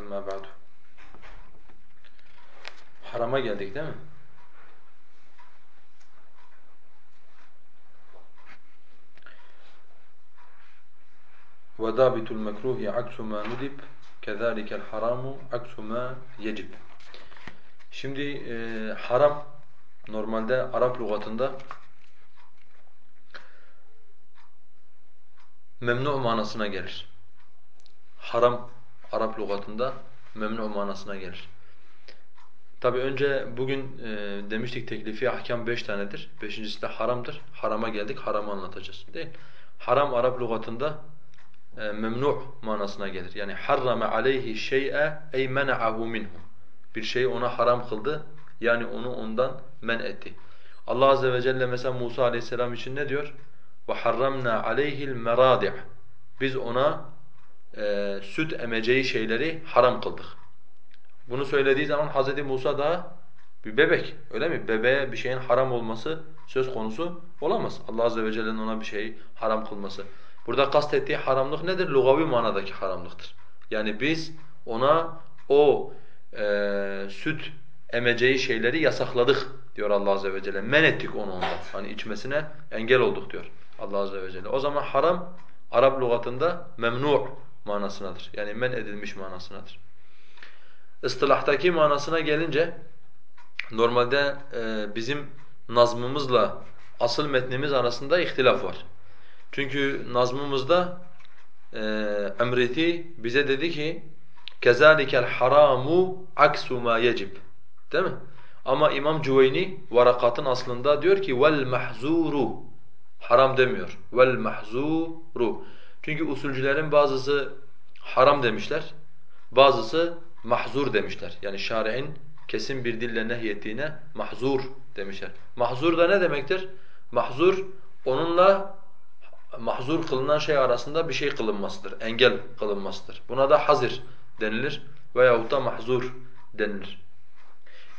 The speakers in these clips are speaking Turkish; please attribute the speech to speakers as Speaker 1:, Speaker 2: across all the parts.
Speaker 1: أما بعد Harama geldik değil mi? وَذَابِتُ الْمَكْرُوهِ عَكْسُ مَا نُدِبْ كَذَٰلِكَ الْحَرَامُ عَكْسُ مَا يَجِبْ Şimdi e, haram normalde Arap lügatında memnu manasına gelir. Haram Arap lügatında memnu manasına gelir. Tabi önce bugün e, demiştik teklifi ahkam beş tanedir. Beşincisi de haramdır. Harama geldik, haramı anlatacağız değil Haram Arap lügatında e, memnu' manasına gelir. Yani harrame aleyhi şey'e ey mena'ahu minhu. Bir şeyi ona haram kıldı. Yani onu ondan men etti. Allah azze ve celle mesela Musa aleyhisselam için ne diyor? Ve harramna aleyhi'l. Biz ona e, süt emeceği şeyleri haram kıldık. Bunu söylediği zaman Hz. Musa da bir bebek öyle mi? Bebeğe bir şeyin haram olması söz konusu olamaz. Allah azze ve celle'nin ona bir şeyi haram kılması. Burada kastettiği haramlık nedir? Lugavi manadaki haramlıktır. Yani biz ona o e, süt emeceği şeyleri yasakladık diyor Allah azze ve celle. Men ettik onu ondan. Hani içmesine engel olduk diyor Allah azze ve celle. O zaman haram Arap lügatında memnu' manasınadır. Yani men edilmiş manasınadır. Istilahtaki manasına gelince normalde e, bizim nazmımızla asıl metnimiz arasında ihtilaf var. Çünkü nazmımızda e, emreti bize dedi ki kezalikel haramu aksu ma yecib. Değil mi? Ama İmam Cüveyni varakatın aslında diyor ki mahzuru haram demiyor. Mahzuru. Çünkü usulcülerin bazısı haram demişler. Bazısı mahzur demişler. Yani şari'in kesin bir dille nehyettiğine mahzur demişler. Mahzur da ne demektir? Mahzur onunla mahzur kılınan şey arasında bir şey kılınmasıdır, engel kılınmasıdır. Buna da hazir denilir veyahut da mahzur denilir.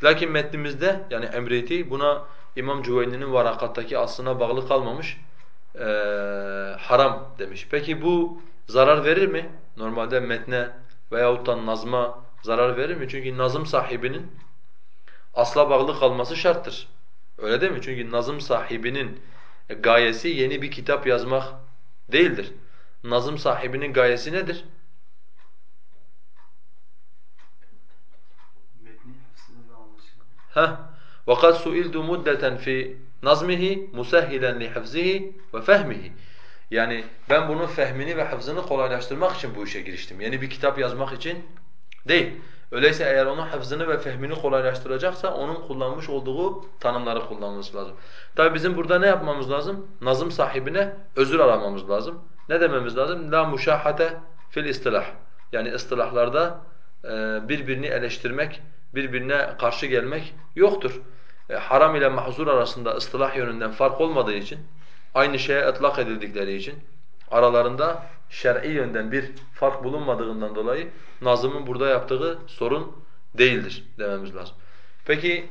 Speaker 1: Lakin metnimizde yani emreti buna İmam Cüveyni'nin varakattaki aslına bağlı kalmamış, ee, haram demiş. Peki bu zarar verir mi? Normalde metne veyahut da nazma zarar verir mi? Çünkü nazım sahibinin asla bağlı kalması şarttır. Öyle değil mi? Çünkü nazım sahibinin gayesi yeni bir kitap yazmak değildir. Nazım sahibinin gayesi nedir? Ha, وَقَدْ سُئِلْتُ مُدَّةً nazmihi musahhilen li hafzihi ve fehmihi. Yani ben bunun fehmini ve hafzını kolaylaştırmak için bu işe giriştim. Yeni bir kitap yazmak için değil. Öyleyse eğer onun hafzını ve fehmini kolaylaştıracaksa onun kullanmış olduğu tanımları kullanması lazım. Tabi bizim burada ne yapmamız lazım? Nazım sahibine özür aramamız lazım. Ne dememiz lazım? La muşahate fil istilah. Yani istilahlarda e, birbirini eleştirmek, birbirine karşı gelmek yoktur. E, haram ile mahzur arasında ıstılah yönünden fark olmadığı için, aynı şeye etlak edildikleri için aralarında şer'i yönden bir fark bulunmadığından dolayı Nazım'ın burada yaptığı sorun değildir dememiz lazım. Peki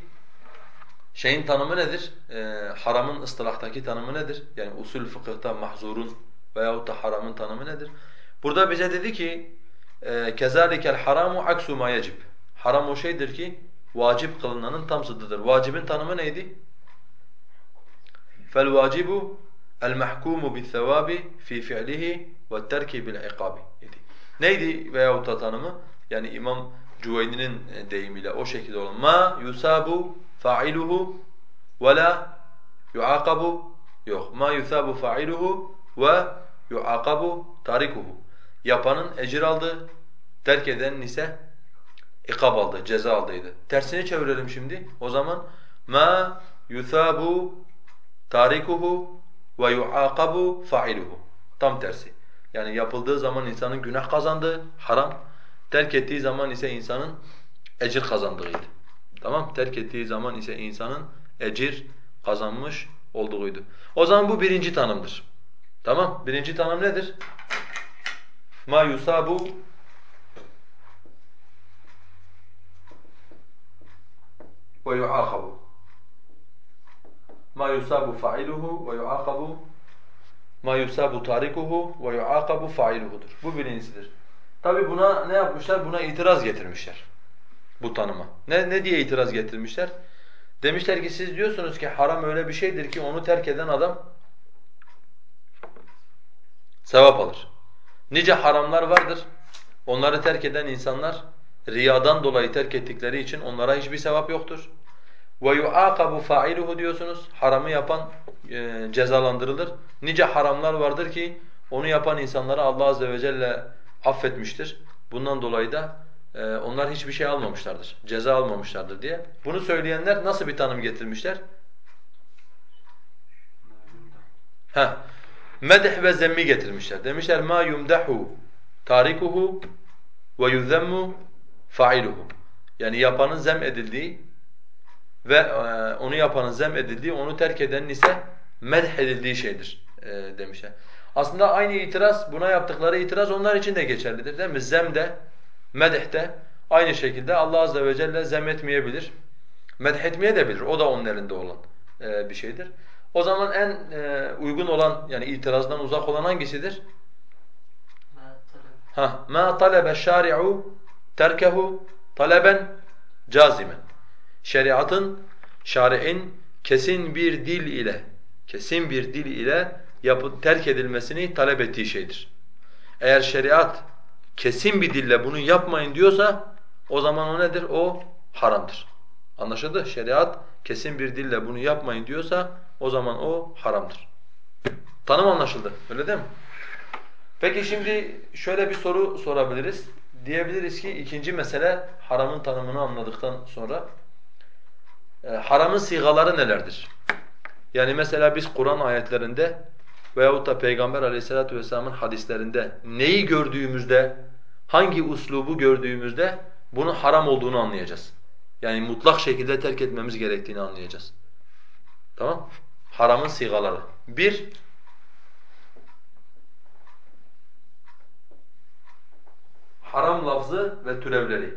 Speaker 1: şeyin tanımı nedir? Ee, haramın ıstılahtaki tanımı nedir? Yani usul fıkıhta mahzurun veyahut da haramın tanımı nedir? Burada bize dedi ki kezalikel haramu aksu ma yecib. Haram o şeydir ki vacip kılınanın tam zıddıdır. Vacibin tanımı neydi? Sevabi fi fi'lihi ve terki bil ikabi idi. Neydi veyahut da tanımı? Yani İmam Cüveyni'nin e, deyimiyle o şekilde olan ma yusabu fa'iluhu ve la yuaqabu yok. Ma yusabu fa'iluhu ve yuaqabu tarikuhu. Yapanın ecir aldı, terk edenin ise ikab aldı, ceza aldıydı. Tersini çevirelim şimdi. O zaman ma yusabu tarikuhu ve yuaqabu fa'iluhu. Tam tersi. Yani yapıldığı zaman insanın günah kazandığı haram, terk ettiği zaman ise insanın ecir kazandığıydı. Tamam? Terk ettiği zaman ise insanın ecir kazanmış olduğuydu. O zaman bu birinci tanımdır. Tamam? Birinci tanım nedir? Ma yusabu ve yuaqabu. Ma yusabu fa'iluhu ve yuaqabu ma yusabu tarikuhu ve yuaqabu failuhudur. Bu birincisidir. Tabi buna ne yapmışlar? Buna itiraz getirmişler. Bu tanıma. Ne, ne diye itiraz getirmişler? Demişler ki siz diyorsunuz ki haram öyle bir şeydir ki onu terk eden adam sevap alır. Nice haramlar vardır. Onları terk eden insanlar riyadan dolayı terk ettikleri için onlara hiçbir sevap yoktur. Yuaqabu fa'iluhu diyorsunuz. Haramı yapan e, cezalandırılır. Nice haramlar vardır ki onu yapan insanlara Allah azze ve celle affetmiştir. Bundan dolayı da e, onlar hiçbir şey almamışlardır. Ceza almamışlardır diye. Bunu söyleyenler nasıl bir tanım getirmişler? Ha. Medh ve zemmi getirmişler. Demişler ma yumdahu tarikuhu ve yuzemmu failuhu. Yani yapanın zem edildiği ve e, onu yapanın zem edildiği, onu terk edenin ise medh edildiği şeydir e, demişler. Aslında aynı itiraz, buna yaptıkları itiraz onlar için de geçerlidir değil mi? Zem de, medh de aynı şekilde Allah azze ve celle zem etmeyebilir. Medh etmeye de bilir. O da onun elinde olan e, bir şeydir. O zaman en uygun olan yani itirazdan uzak olan hangisidir? Ha, ma talebe şari'u terkehu taleben cazimen. Şeriatın, şari'in kesin bir dil ile, kesin bir dil ile yapı, terk edilmesini talep ettiği şeydir. Eğer şeriat kesin bir dille bunu yapmayın diyorsa o zaman o nedir? O haramdır. Anlaşıldı? Şeriat kesin bir dille bunu yapmayın diyorsa o zaman o haramdır. Tanım anlaşıldı. Öyle değil mi? Peki şimdi şöyle bir soru sorabiliriz. Diyebiliriz ki ikinci mesele haramın tanımını anladıktan sonra e, haramın sigaları nelerdir? Yani mesela biz Kur'an ayetlerinde veyahut da Peygamber aleyhissalatu vesselamın hadislerinde neyi gördüğümüzde, hangi uslubu gördüğümüzde bunun haram olduğunu anlayacağız. Yani mutlak şekilde terk etmemiz gerektiğini anlayacağız. Tamam? Haramın sigaları. Bir, haram lafzı ve türevleri.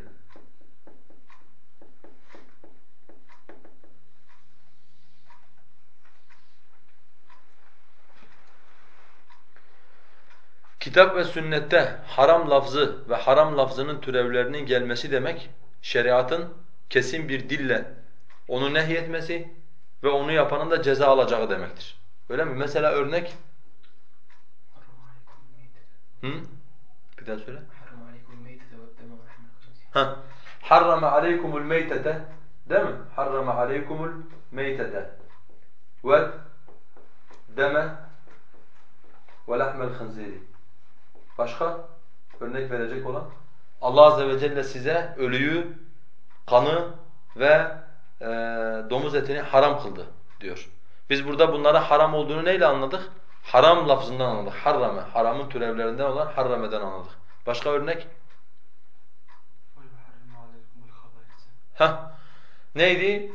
Speaker 1: Kitap ve sünnette haram lafzı ve haram lafzının türevlerinin gelmesi demek, şeriatın kesin bir dille onu nehyetmesi ve onu yapanın da ceza alacağı demektir. Öyle mi? Mesela örnek? Hı? Bir daha söyle. Ha. Harrama aleykumul meytete değil mi? Harrama aleykumul meytete ve deme ve lahmel khinziri. Başka örnek verecek olan? Allah azze ve celle size ölüyü, kanı ve e, domuz etini haram kıldı diyor. Biz burada bunlara haram olduğunu neyle anladık? Haram lafzından anladık. Harrame, haramın türevlerinden olan harrameden anladık. Başka örnek? Ha neydi?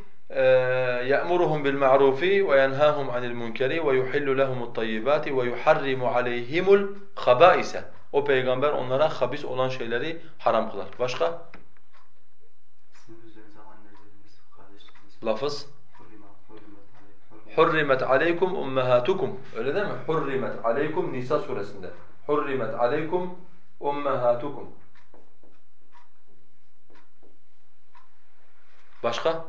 Speaker 1: يَأْمُرُهُمْ بِالْمَعْرُوفِ وَيَنْهَاهُمْ عَنِ الْمُنْكَرِ وَيُحِلُّ لَهُمُ الطَّيِّبَاتِ وَيُحَرِّمُ عَلَيْهِمُ الْخَبَائِسَ O peygamber onlara habis olan şeyleri haram kılar. Başka? Lafız? Hurrimet aleykum ummahatukum. Öyle değil mi? Hurrimet aleykum Nisa suresinde. Hurrimet aleykum ummahatukum. Başka?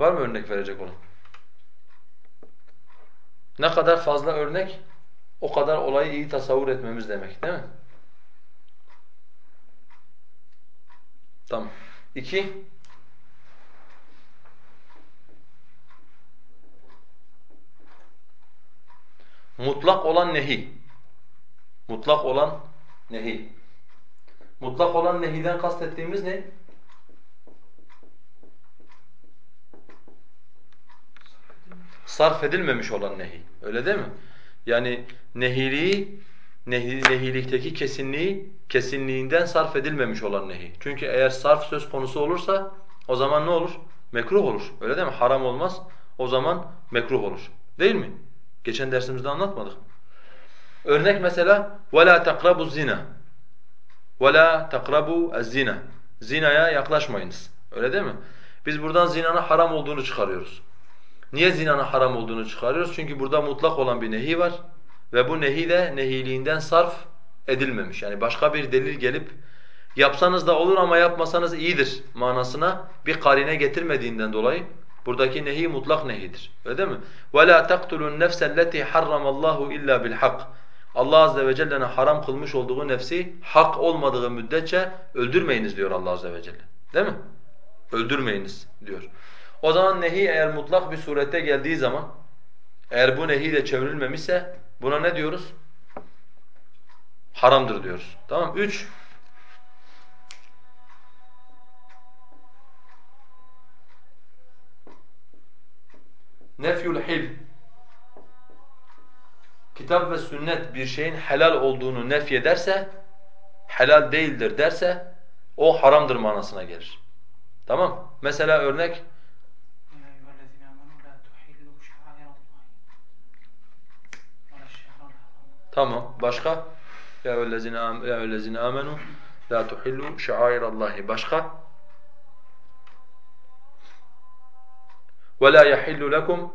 Speaker 1: Var mı örnek verecek olan? Ne kadar fazla örnek, o kadar olayı iyi tasavvur etmemiz demek değil mi? Tamam. İki. Mutlak olan nehi. Mutlak olan nehi. Mutlak olan nehiden kastettiğimiz ne? Sarf edilmemiş olan nehi. Öyle değil mi? Yani nehiliği, nehi, nehilikteki kesinliği kesinliğinden sarf edilmemiş olan nehi. Çünkü eğer sarf söz konusu olursa o zaman ne olur? Mekruh olur. Öyle değil mi? Haram olmaz. O zaman mekruh olur. Değil mi? Geçen dersimizde anlatmadık mı? Örnek mesela وَلَا تَقْرَبُوا الزِّنَا وَلَا تَقْرَبُوا الزِّنَا Zinaya yaklaşmayınız. Öyle değil mi? Biz buradan zinanın haram olduğunu çıkarıyoruz. Niye zinanın haram olduğunu çıkarıyoruz? Çünkü burada mutlak olan bir nehi var ve bu nehi de nehiliğinden sarf edilmemiş. Yani başka bir delil gelip yapsanız da olur ama yapmasanız iyidir manasına bir karine getirmediğinden dolayı buradaki nehi mutlak nehidir. Öyle değil mi? وَلَا تَقْتُلُوا النَّفْسَ الَّتِي حَرَّمَ اللّٰهُ اِلَّا بِالْحَقِّ Allah azze ve celle'nin haram kılmış olduğu nefsi hak olmadığı müddetçe öldürmeyiniz diyor Allah azze ve celle. Değil mi? Öldürmeyiniz diyor. O zaman nehi eğer mutlak bir surette geldiği zaman eğer bu nehi de çevrilmemişse buna ne diyoruz? Haramdır diyoruz. Tamam Üç, Nefyul hil. Kitap ve sünnet bir şeyin helal olduğunu nefyederse, helal değildir derse, o haramdır manasına gelir. Tamam? Mesela örnek, Tamam. Başka? Ya ellezine amenu la tuhillu şairallahi. Başka? Ve la yahillu lekum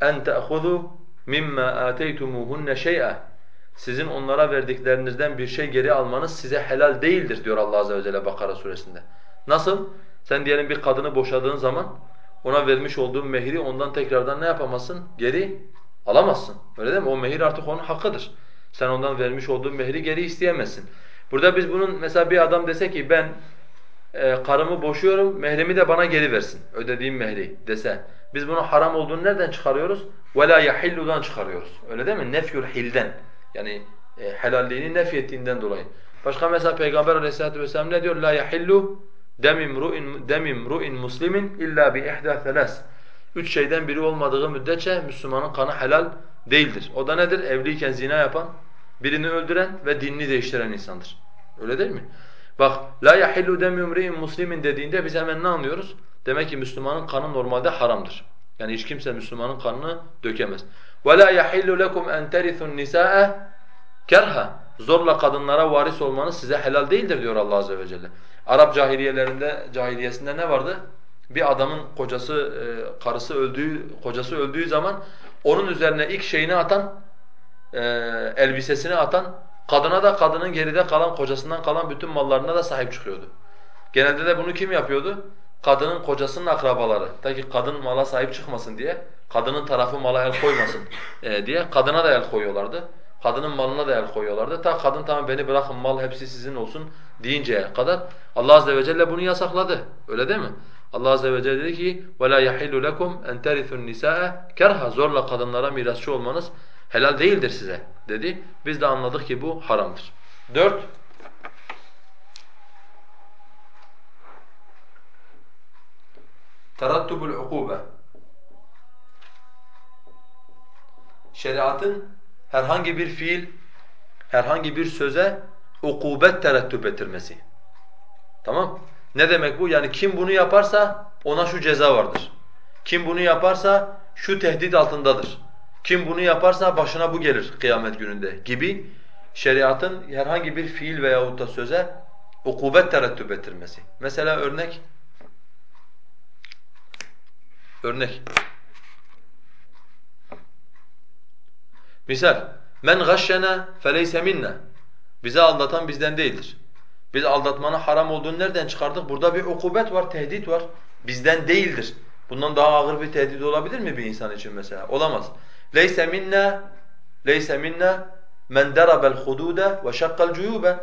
Speaker 1: en ta'khudhu mimma ateytumuhunne şey'a. Sizin onlara verdiklerinizden bir şey geri almanız size helal değildir diyor Allah azze ve celle Bakara suresinde. Nasıl? Sen diyelim bir kadını boşadığın zaman ona vermiş olduğun mehri ondan tekrardan ne yapamazsın? Geri alamazsın. Öyle değil mi? O mehir artık onun hakkıdır. Sen ondan vermiş olduğun mehri geri isteyemezsin. Burada biz bunun mesela bir adam dese ki ben e, karımı boşuyorum, mehrimi de bana geri versin. Ödediğim mehri dese. Biz bunu haram olduğunu nereden çıkarıyoruz? وَلَا يَحِلُّ'dan çıkarıyoruz. Öyle değil mi? Nefyül hilden. Yani e, helalliğini nefyettiğinden dolayı. Başka mesela Peygamber aleyhissalatu vesselam ne diyor? لَا يَحِلُّ دَمِ امْرُئٍ muslimin illa bi ihda thelas. Üç şeyden biri olmadığı müddetçe Müslümanın kanı helal değildir. O da nedir? Evliyken zina yapan, birini öldüren ve dinini değiştiren insandır. Öyle değil mi? Bak la yahillu demu imri'in muslimin dediğinde biz hemen ne anlıyoruz? Demek ki Müslümanın kanı normalde haramdır. Yani hiç kimse Müslümanın kanını dökemez. Ve la yahillu lekum en terithun nisa'a kerha. Zorla kadınlara varis olmanız size helal değildir diyor Allah azze ve celle. Arap cahiliyelerinde cahiliyesinde ne vardı? Bir adamın kocası, e, karısı öldüğü, kocası öldüğü zaman onun üzerine ilk şeyini atan, e, elbisesini atan Kadına da kadının geride kalan, kocasından kalan bütün mallarına da sahip çıkıyordu. Genelde de bunu kim yapıyordu? Kadının kocasının akrabaları. Ta ki kadın mala sahip çıkmasın diye, kadının tarafı mala el koymasın e, diye kadına da el koyuyorlardı. Kadının malına da el koyuyorlardı. Ta kadın tamam beni bırakın mal hepsi sizin olsun deyinceye kadar Allah azze ve celle bunu yasakladı. Öyle değil mi? Allah azze ve celle dedi ki: "Ve la yahillu lekum en terithu'n nisaa kerha." Zorla kadınlara mirasçı olmanız helal değildir size dedi. Biz de anladık ki bu haramdır. Dört, terattubul ukube. Şeriatın herhangi bir fiil, herhangi bir söze ukubet terettüp ettirmesi. Tamam? Ne demek bu? Yani kim bunu yaparsa ona şu ceza vardır. Kim bunu yaparsa şu tehdit altındadır. Kim bunu yaparsa başına bu gelir kıyamet gününde gibi şeriatın herhangi bir fiil veyahut da söze ukubet terettüp ettirmesi. Mesela örnek Örnek. Misal, men gashshena feleyse minna. Bizi aldatan bizden değildir. Biz aldatmanın haram olduğunu nereden çıkardık? Burada bir ukubet var, tehdit var. Bizden değildir. Bundan daha ağır bir tehdit olabilir mi bir insan için mesela? Olamaz. Leyse minna leyse minna men darabel hududa ve şakkal cuyube.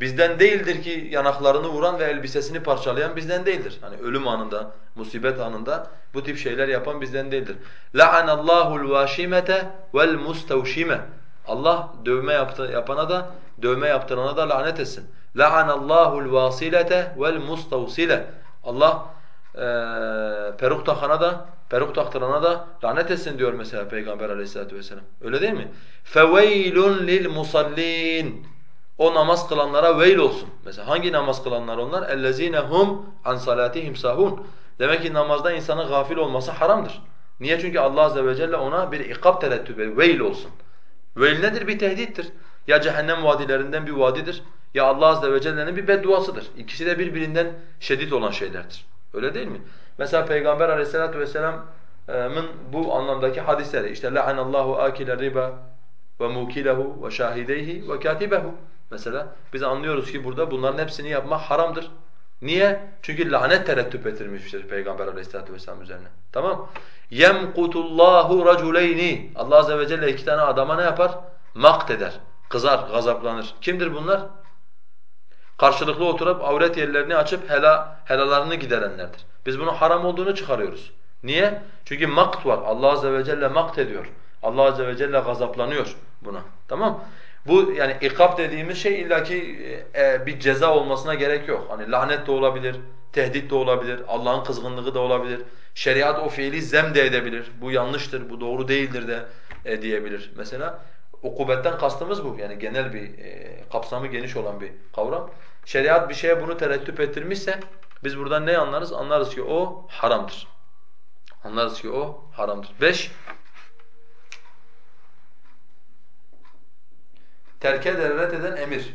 Speaker 1: Bizden değildir ki yanaklarını vuran ve elbisesini parçalayan bizden değildir. Hani ölüm anında, musibet anında bu tip şeyler yapan bizden değildir. La'anallahu'l vaşimete vel mustavşime. Allah dövme yaptı, yapana da dövme yaptırana da lanet etsin. La'anallahu'l vasilete vel mustavsile. Allah e, peruk takana da peruk taktırana da lanet etsin diyor mesela Peygamber aleyhissalatu vesselam. Öyle değil mi? فَوَيْلٌ لِلْمُصَلِّينَ O namaz kılanlara veil olsun. Mesela hangi namaz kılanlar onlar? اَلَّذ۪ينَ هُمْ عَنْ صَلَاتِهِمْ سَهُونَ Demek ki namazda insanın gafil olması haramdır. Niye? Çünkü Allah azze ve celle ona bir ikab terettüp ediyor. Veil olsun. Veil nedir? Bir tehdittir. Ya cehennem vadilerinden bir vadidir ya Allah azze ve celle'nin bir bedduasıdır. İkisi de birbirinden şiddet olan şeylerdir. Öyle değil mi? Mesela Peygamber aleyhissalatu vesselam bu anlamdaki hadisleri işte la'anallahu akile riba ve mukilehu ve şahideyhi ve katibehu mesela biz anlıyoruz ki burada bunların hepsini yapmak haramdır. Niye? Çünkü lanet terettüp ettirmiştir Peygamber Aleyhisselatü vesselam üzerine. Tamam? Yemkutullahu raculeyni. Allah azze ve celle iki tane adama ne yapar? Makt eder, kızar, gazaplanır. Kimdir bunlar? Karşılıklı oturup avret yerlerini açıp hela, helalarını giderenlerdir. Biz bunun haram olduğunu çıkarıyoruz. Niye? Çünkü makt var. Allah azze ve celle makt ediyor. Allah azze ve celle gazaplanıyor buna. Tamam? Bu yani ikab dediğimiz şey illaki e, e, bir ceza olmasına gerek yok. Hani lanet de olabilir, tehdit de olabilir, Allah'ın kızgınlığı da olabilir. Şeriat o fiili zem de edebilir. Bu yanlıştır, bu doğru değildir de e, diyebilir mesela. Ukubetten kastımız bu. Yani genel bir e, kapsamı geniş olan bir kavram. Şeriat bir şeye bunu terettüp ettirmişse biz buradan ne anlarız? Anlarız ki o haramdır. Anlarız ki o haramdır. Beş, terke delalet eden emir.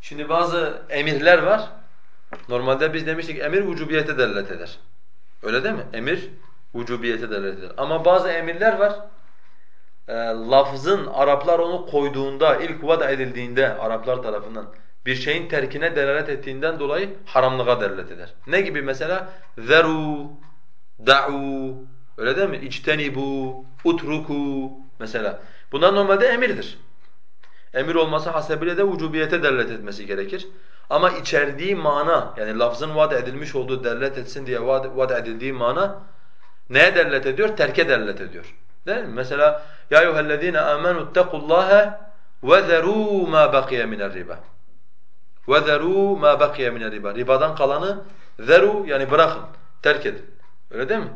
Speaker 1: Şimdi bazı emirler var. Normalde biz demiştik emir vücubiyete delalet eder. Öyle değil mi? Emir vücubiyete delalet eder. Ama bazı emirler var. E, lafzın Araplar onu koyduğunda, ilk vada edildiğinde Araplar tarafından bir şeyin terkine delalet ettiğinden dolayı haramlığa delalet eder. Ne gibi mesela? Zeru, da'u, öyle değil mi? İctenibu, utruku mesela. Bunlar normalde emirdir. Emir olması hasebiyle de vücubiyete delalet etmesi gerekir. Ama içerdiği mana yani lafzın vaad edilmiş olduğu delalet etsin diye vaad edildiği mana neye delalet ediyor? Terke delalet ediyor. Değil mi? Mesela ya eyyuhellezine amenu ittakullaha ve zerû ma baqiye minel riba. Ve zerû ma baqiye minel riba. Ribadan kalanı zeru yani bırakın, terk edin. Öyle değil mi?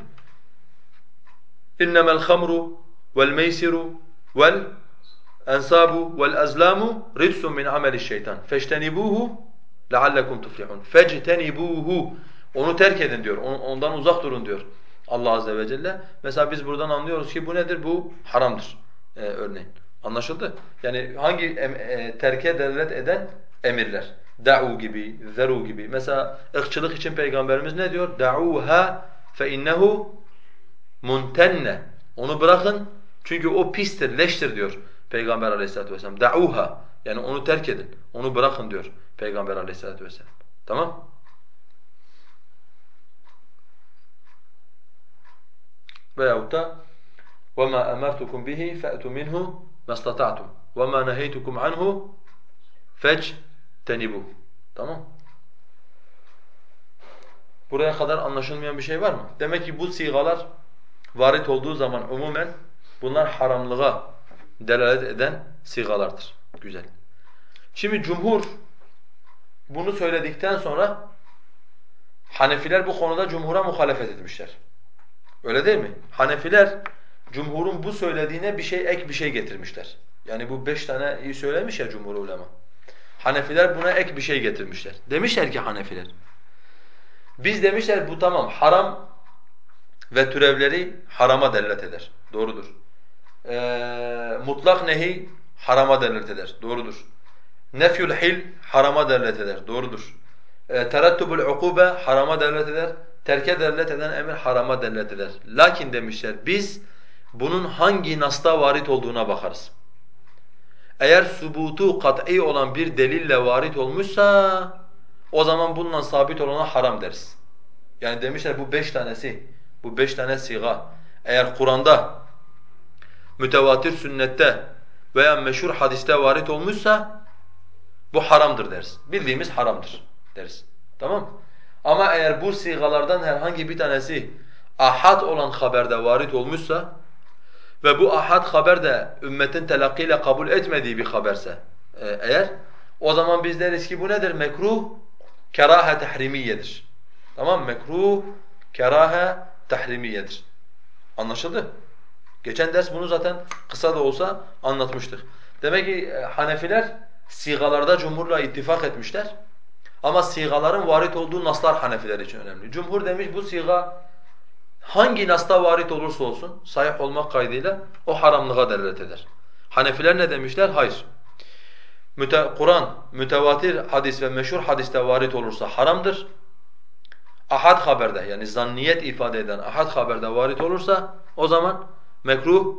Speaker 1: İnnemel hamru vel meysiru vel ensabu vel azlamu ridsun min ameli şeytan. Feştenibuhu لَعَلَّكُمْ تُفْلِحُونَ فَجْتَنِبُوهُ Onu terk edin diyor, ondan uzak durun diyor Allah azze ve celle. Mesela biz buradan anlıyoruz ki bu nedir? Bu haramdır ee, örneğin. Anlaşıldı? Yani hangi em, e, terke delalet eden emirler? Da'u gibi, zeru gibi. Mesela ırkçılık için Peygamberimiz ne diyor? Da'uha fe innehu muntenne. Onu bırakın çünkü o pistir, leştir diyor Peygamber aleyhissalatu vesselam. Da'uha. Yani onu terk edin, onu bırakın diyor Peygamber aleyhissalatu vesselam. Tamam Veyahut da وَمَا أَمَرْتُكُمْ بِهِ فَأْتُوا مِنْهُ مَا اسْتَطَعْتُمْ وَمَا نَهَيْتُكُمْ عَنْهُ فَاجْتَنِبُوا Tamam? Buraya kadar anlaşılmayan bir şey var mı? Demek ki bu sigalar varit olduğu zaman umumen bunlar haramlığa delalet eden sigalardır. Güzel. Şimdi cumhur bunu söyledikten sonra Hanefiler bu konuda cumhura muhalefet etmişler. Öyle değil mi? Hanefiler cumhurun bu söylediğine bir şey ek bir şey getirmişler. Yani bu beş tane iyi söylemiş ya cumhur ulema. Hanefiler buna ek bir şey getirmişler. Demişler ki Hanefiler. Biz demişler bu tamam haram ve türevleri harama delalet eder. Doğrudur. Ee, mutlak nehi harama delalet eder. Doğrudur. Nefyul hil harama delalet eder. Doğrudur. E, terattubul ukube harama delalet eder. Terke delalet eden emir harama delalet eder. Lakin demişler biz bunun hangi nasta varit olduğuna bakarız. Eğer subutu kat'i olan bir delille varit olmuşsa o zaman bununla sabit olana haram deriz. Yani demişler bu beş tanesi, bu beş tane siga eğer Kur'an'da, mütevatir sünnette veya meşhur hadiste varit olmuşsa bu haramdır deriz. Bildiğimiz haramdır deriz. Tamam Ama eğer bu sigalardan herhangi bir tanesi ahad olan haberde varit olmuşsa ve bu ahad haber de ümmetin telakkiyle kabul etmediği bir haberse eğer o zaman biz deriz ki bu nedir? Mekruh, kerahe tehrimiyedir. Tamam Mekruh, kerahe tehrimiyedir. Anlaşıldı? Geçen ders bunu zaten kısa da olsa anlatmıştık. Demek ki e, Hanefiler sigalarda cumhurla ittifak etmişler. Ama sigaların varit olduğu naslar Hanefiler için önemli. Cumhur demiş bu siga hangi nasta varit olursa olsun sahih olmak kaydıyla o haramlığa delalet eder. Hanefiler ne demişler? Hayır. müte Kur'an, mütevatir hadis ve meşhur hadiste varit olursa haramdır. Ahad haberde yani zanniyet ifade eden ahad haberde varit olursa o zaman mekruh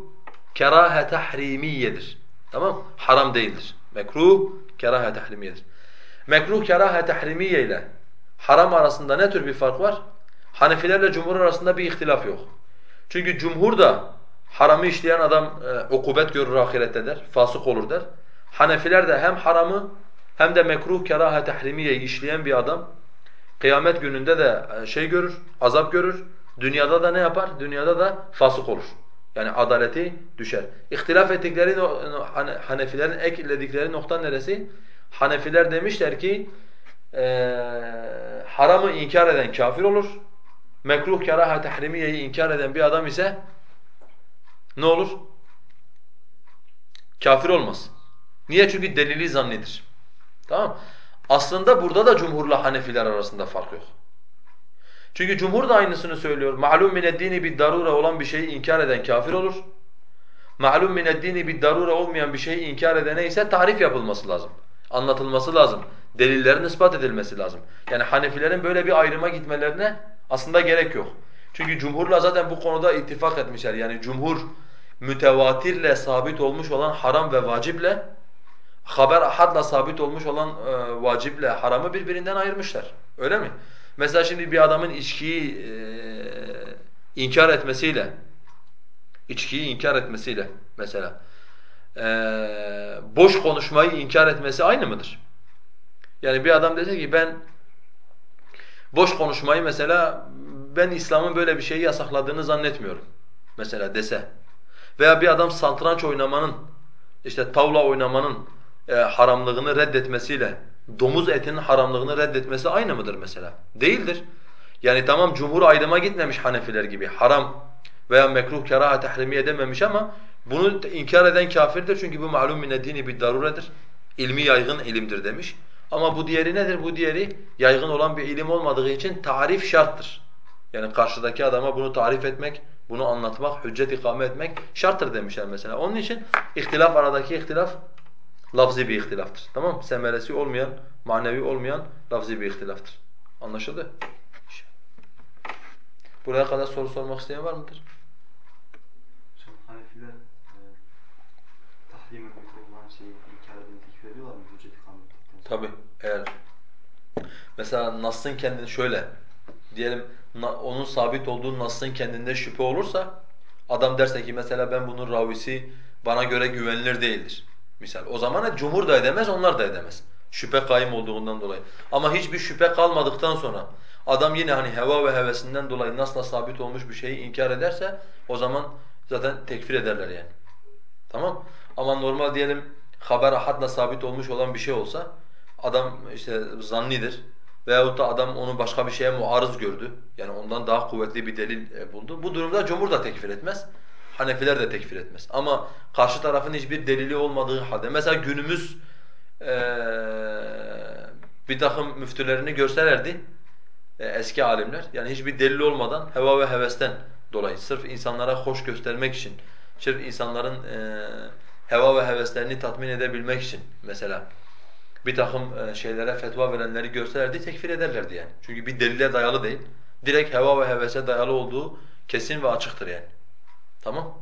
Speaker 1: kerahe tahrimiyedir. Tamam? Haram değildir. Mekruh kerahe tahrimiyedir. Mekruh kerahe tahrimiye ile haram arasında ne tür bir fark var? Hanefilerle cumhur arasında bir ihtilaf yok. Çünkü cumhur da haramı işleyen adam e, ukubet görür ahirette der, fasık olur der. Hanefiler de hem haramı hem de mekruh kerahe tahrimiyeyi işleyen bir adam kıyamet gününde de e, şey görür, azap görür. Dünyada da ne yapar? Dünyada da fasık olur. Yani adaleti düşer. İhtilaf ettikleri Hanefilerin ekledikleri nokta neresi? Hanefiler demişler ki e, haramı inkar eden kafir olur. Mekruh keraha tahrimiyeyi inkar eden bir adam ise ne olur? Kafir olmaz. Niye? Çünkü delili zannidir. Tamam Aslında burada da cumhurla Hanefiler arasında fark yok. Çünkü cumhur da aynısını söylüyor. Ma'lum min dini bir darura olan bir şeyi inkar eden kafir olur. Ma'lum min dini bir darura olmayan bir şeyi inkar edene ise tarif yapılması lazım. Anlatılması lazım. Delillerin ispat edilmesi lazım. Yani Hanefilerin böyle bir ayrıma gitmelerine aslında gerek yok. Çünkü cumhurla zaten bu konuda ittifak etmişler. Yani cumhur mütevatirle sabit olmuş olan haram ve vaciple haber ahadla sabit olmuş olan e, vaciple haramı birbirinden ayırmışlar. Öyle mi? Mesela şimdi bir adamın içkiyi e, inkar etmesiyle içkiyi inkar etmesiyle mesela e, boş konuşmayı inkar etmesi aynı mıdır? Yani bir adam dese ki ben boş konuşmayı mesela ben İslam'ın böyle bir şeyi yasakladığını zannetmiyorum mesela dese veya bir adam satranç oynamanın işte tavla oynamanın e, haramlığını reddetmesiyle domuz etinin haramlığını reddetmesi aynı mıdır mesela? Değildir. Yani tamam cumhur ayrıma gitmemiş Hanefiler gibi haram veya mekruh keraha tehrimiye dememiş ama bunu inkar eden kafirdir çünkü bu malum min dini bir daruredir. İlmi yaygın ilimdir demiş. Ama bu diğeri nedir? Bu diğeri yaygın olan bir ilim olmadığı için tarif şarttır. Yani karşıdaki adama bunu tarif etmek, bunu anlatmak, hüccet ikame etmek şarttır demişler mesela. Onun için ihtilaf aradaki ihtilaf lafzi bir ihtilaftır. Tamam mı? Semeresi olmayan, manevi olmayan lafzi bir ihtilaftır. Anlaşıldı? Buraya kadar soru sormak isteyen var mıdır?
Speaker 2: Hanefiler e,
Speaker 1: Tabi. Eğer mesela Nas'ın kendini şöyle diyelim onun sabit olduğu Nas'ın kendinde şüphe olursa adam derse ki mesela ben bunun ravisi bana göre güvenilir değildir. Misal o zaman cumhur da edemez, onlar da edemez. Şüphe kaim olduğundan dolayı. Ama hiçbir şüphe kalmadıktan sonra adam yine hani heva ve hevesinden dolayı nasla sabit olmuş bir şeyi inkar ederse o zaman zaten tekfir ederler yani. Tamam? Ama normal diyelim haber ahadla sabit olmuş olan bir şey olsa adam işte zannidir veyahut da adam onu başka bir şeye muarız gördü. Yani ondan daha kuvvetli bir delil e, buldu. Bu durumda cumhur da tekfir etmez. Hanefiler de tekfir etmez. Ama karşı tarafın hiçbir delili olmadığı halde mesela günümüz ee, bir takım müftülerini görselerdi e, eski alimler yani hiçbir delil olmadan heva ve hevesten dolayı sırf insanlara hoş göstermek için sırf insanların e, heva ve heveslerini tatmin edebilmek için mesela bir takım e, şeylere fetva verenleri görselerdi tekfir ederlerdi yani. Çünkü bir delile dayalı değil. Direkt heva ve hevese dayalı olduğu kesin ve açıktır yani. Tamam?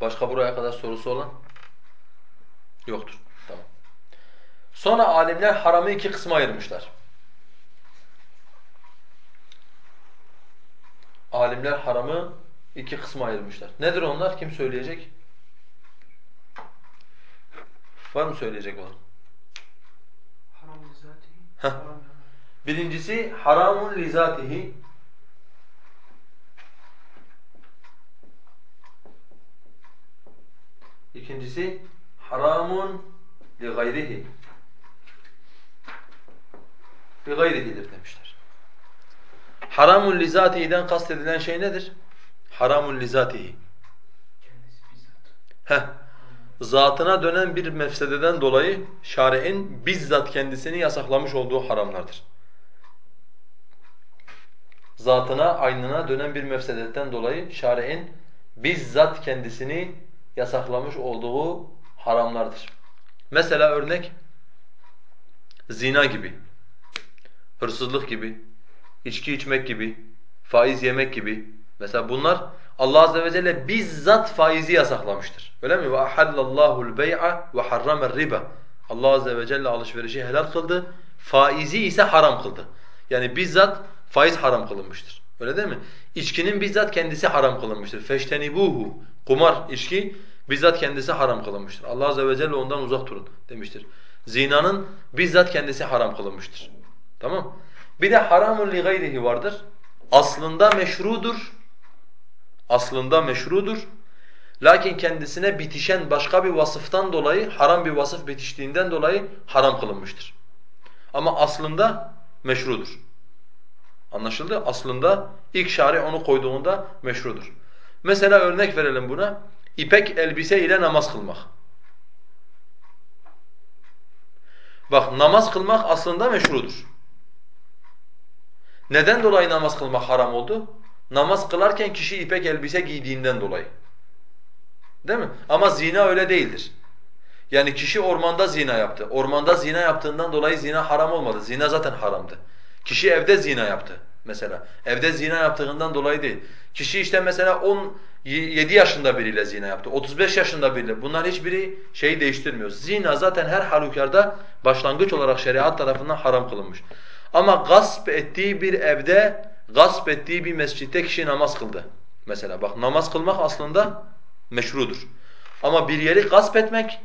Speaker 1: Başka buraya kadar sorusu olan? Yoktur. Tamam. Sonra alimler haramı iki kısma ayırmışlar. Alimler haramı iki kısma ayırmışlar. Nedir onlar? Kim söyleyecek? Var mı söyleyecek olan?
Speaker 2: Haram
Speaker 1: Heh. Birincisi haramun lizatihi. İkincisi haramun li gayrihi. Li gayrihidir demişler. Haramun lizatihi'den kastedilen şey nedir? Haramun lizatihi. Heh. Zatına dönen bir mefsededen dolayı şari'in bizzat kendisini yasaklamış olduğu haramlardır zatına, aynına dönen bir mefsedetten dolayı şari'in bizzat kendisini yasaklamış olduğu haramlardır. Mesela örnek zina gibi, hırsızlık gibi, içki içmek gibi, faiz yemek gibi. Mesela bunlar Allah azze ve celle bizzat faizi yasaklamıştır. Öyle mi? Ahallallahu bey'a ve harrama riba. Allah azze ve celle alışverişi helal kıldı, faizi ise haram kıldı. Yani bizzat faiz haram kılınmıştır. Öyle değil mi? İçkinin bizzat kendisi haram kılınmıştır. Feştenibuhu. Kumar, içki bizzat kendisi haram kılınmıştır. Allah azze ve celle ondan uzak durun demiştir. Zinanın bizzat kendisi haram kılınmıştır. Tamam? Bir de haramun li gayrihi vardır. Aslında meşrudur. Aslında meşrudur. Lakin kendisine bitişen başka bir vasıftan dolayı, haram bir vasıf bitiştiğinden dolayı haram kılınmıştır. Ama aslında meşrudur. Anlaşıldı? Aslında ilk şari onu koyduğunda meşrudur. Mesela örnek verelim buna. İpek elbise ile namaz kılmak. Bak namaz kılmak aslında meşrudur. Neden dolayı namaz kılmak haram oldu? Namaz kılarken kişi ipek elbise giydiğinden dolayı. Değil mi? Ama zina öyle değildir. Yani kişi ormanda zina yaptı. Ormanda zina yaptığından dolayı zina haram olmadı. Zina zaten haramdı. Kişi evde zina yaptı mesela. Evde zina yaptığından dolayı değil. Kişi işte mesela 17 yaşında biriyle zina yaptı. 35 yaşında biriyle. Bunlar hiçbiri şeyi değiştirmiyor. Zina zaten her halükarda başlangıç olarak şeriat tarafından haram kılınmış. Ama gasp ettiği bir evde, gasp ettiği bir mescitte kişi namaz kıldı. Mesela bak namaz kılmak aslında meşrudur. Ama bir yeri gasp etmek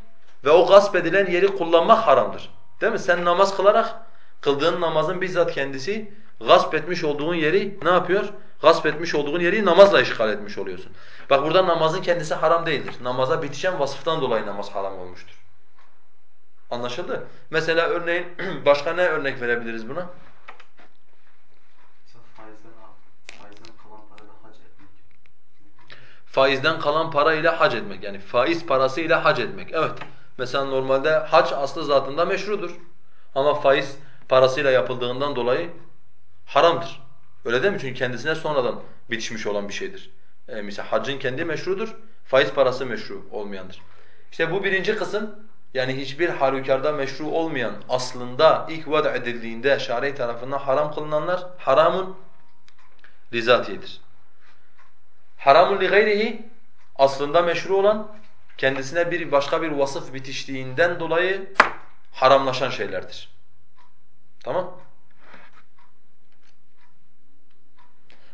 Speaker 1: ve o gasp edilen yeri kullanmak haramdır. Değil mi? Sen namaz kılarak kıldığın namazın bizzat kendisi gasp etmiş olduğun yeri ne yapıyor? Gasp etmiş olduğun yeri namazla işgal etmiş oluyorsun. Bak burada namazın kendisi haram değildir. Namaza bitişen vasıftan dolayı namaz haram olmuştur. Anlaşıldı? Mesela örneğin başka ne örnek verebiliriz buna? Faizden kalan para ile hac etmek. Yani faiz parası ile hac etmek. Evet. Mesela normalde hac aslı zatında meşrudur. Ama faiz parasıyla yapıldığından dolayı haramdır. Öyle değil mi? Çünkü kendisine sonradan bitişmiş olan bir şeydir. Ee, mesela haccın kendi meşrudur, faiz parası meşru olmayandır. İşte bu birinci kısım yani hiçbir halükarda meşru olmayan aslında ilk vada edildiğinde şari tarafından haram kılınanlar haramun lizatiyedir. Haramun li gayrihi aslında meşru olan kendisine bir başka bir vasıf bitiştiğinden dolayı haramlaşan şeylerdir. Tamam?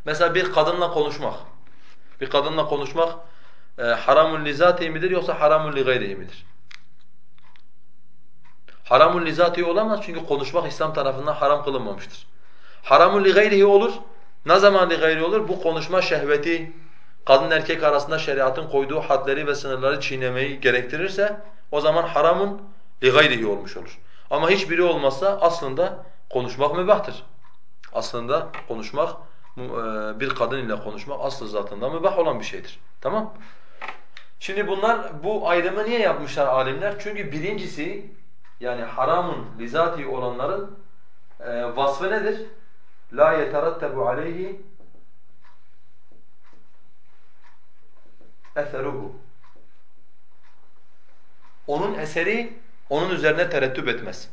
Speaker 1: Mesela bir kadınla konuşmak. Bir kadınla konuşmak e, haramun li midir yoksa haramun li gayrihi midir? Haramun li olamaz çünkü konuşmak İslam tarafından haram kılınmamıştır. Haramun li gayrihi olur. Ne zaman li gayri olur? Bu konuşma şehveti, kadın erkek arasında şeriatın koyduğu hadleri ve sınırları çiğnemeyi gerektirirse o zaman haramun li gayrihi olmuş olur. Ama hiçbiri olmazsa aslında konuşmak mübahtır. Aslında konuşmak e, bir kadın ile konuşmak aslı zatında mübah olan bir şeydir. Tamam? Şimdi bunlar bu ayrımı niye yapmışlar alimler? Çünkü birincisi yani haramun bizatihi olanların e, vasfı nedir? La yeterattabu aleyhi eseruhu. Onun eseri onun üzerine terettüp etmez.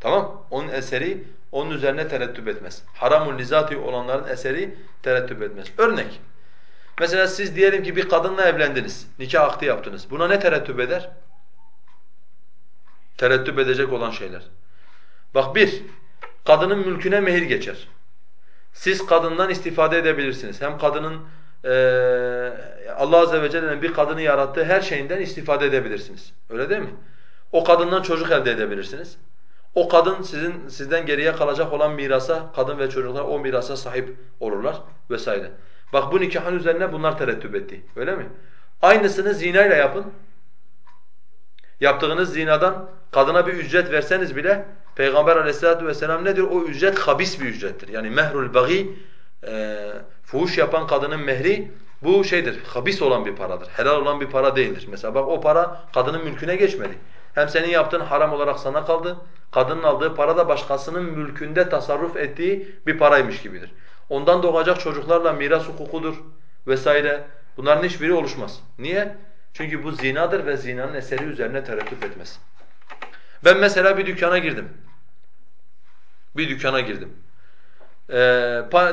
Speaker 1: Tamam? Onun eseri onun üzerine terettüp etmez. Haramun lizati olanların eseri terettüp etmez. Örnek. Mesela siz diyelim ki bir kadınla evlendiniz. Nikah akdi yaptınız. Buna ne terettüp eder? Terettüp edecek olan şeyler. Bak bir, kadının mülküne mehir geçer. Siz kadından istifade edebilirsiniz. Hem kadının e, Allah Azze ve Celle'nin bir kadını yarattığı her şeyinden istifade edebilirsiniz. Öyle değil mi? O kadından çocuk elde edebilirsiniz. O kadın sizin sizden geriye kalacak olan mirasa, kadın ve çocuklar o mirasa sahip olurlar vesaire. Bak bu nikahın üzerine bunlar terettüp etti. Öyle mi? Aynısını zinayla yapın. Yaptığınız zinadan kadına bir ücret verseniz bile Peygamber aleyhissalatu vesselam nedir? O ücret habis bir ücrettir. Yani mehrul bagi e, fuhuş yapan kadının mehri bu şeydir, habis olan bir paradır. Helal olan bir para değildir. Mesela bak o para kadının mülküne geçmedi. Hem senin yaptığın haram olarak sana kaldı, kadının aldığı para da başkasının mülkünde tasarruf ettiği bir paraymış gibidir. Ondan doğacak çocuklarla miras hukukudur, vesaire bunların hiçbiri oluşmaz. Niye? Çünkü bu zinadır ve zinanın eseri üzerine tereddüt etmez. Ben mesela bir dükkana girdim. Bir dükkana girdim. Ee,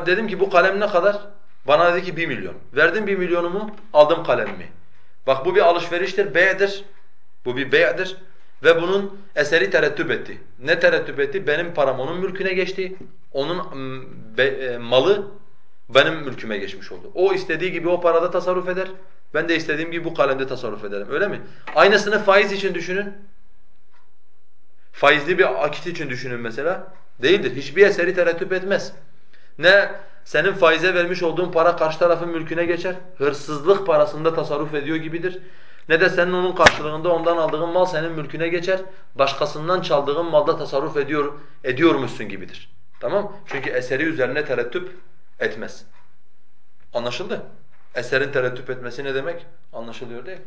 Speaker 1: dedim ki bu kalem ne kadar? Bana dedi ki bir milyon. Verdim bir milyonumu, aldım kalemimi. Bak bu bir alışveriştir, bey'dir. Bu bir bey'dir. Ve bunun eseri terettüp etti. Ne terettüp etti? Benim param onun mülküne geçti. Onun e, malı benim mülküme geçmiş oldu. O istediği gibi o parada tasarruf eder. Ben de istediğim gibi bu kalemde tasarruf ederim. Öyle mi? Aynısını faiz için düşünün. Faizli bir akit için düşünün mesela. Değildir. Hiçbir eseri terettüp etmez. Ne senin faize vermiş olduğun para karşı tarafın mülküne geçer. Hırsızlık parasında tasarruf ediyor gibidir. Ne de senin onun karşılığında ondan aldığın mal senin mülküne geçer. Başkasından çaldığın malda tasarruf ediyor ediyormuşsun gibidir. Tamam? Çünkü eseri üzerine terettüp etmez. Anlaşıldı? Eserin terettüp etmesi ne demek? Anlaşılıyor değil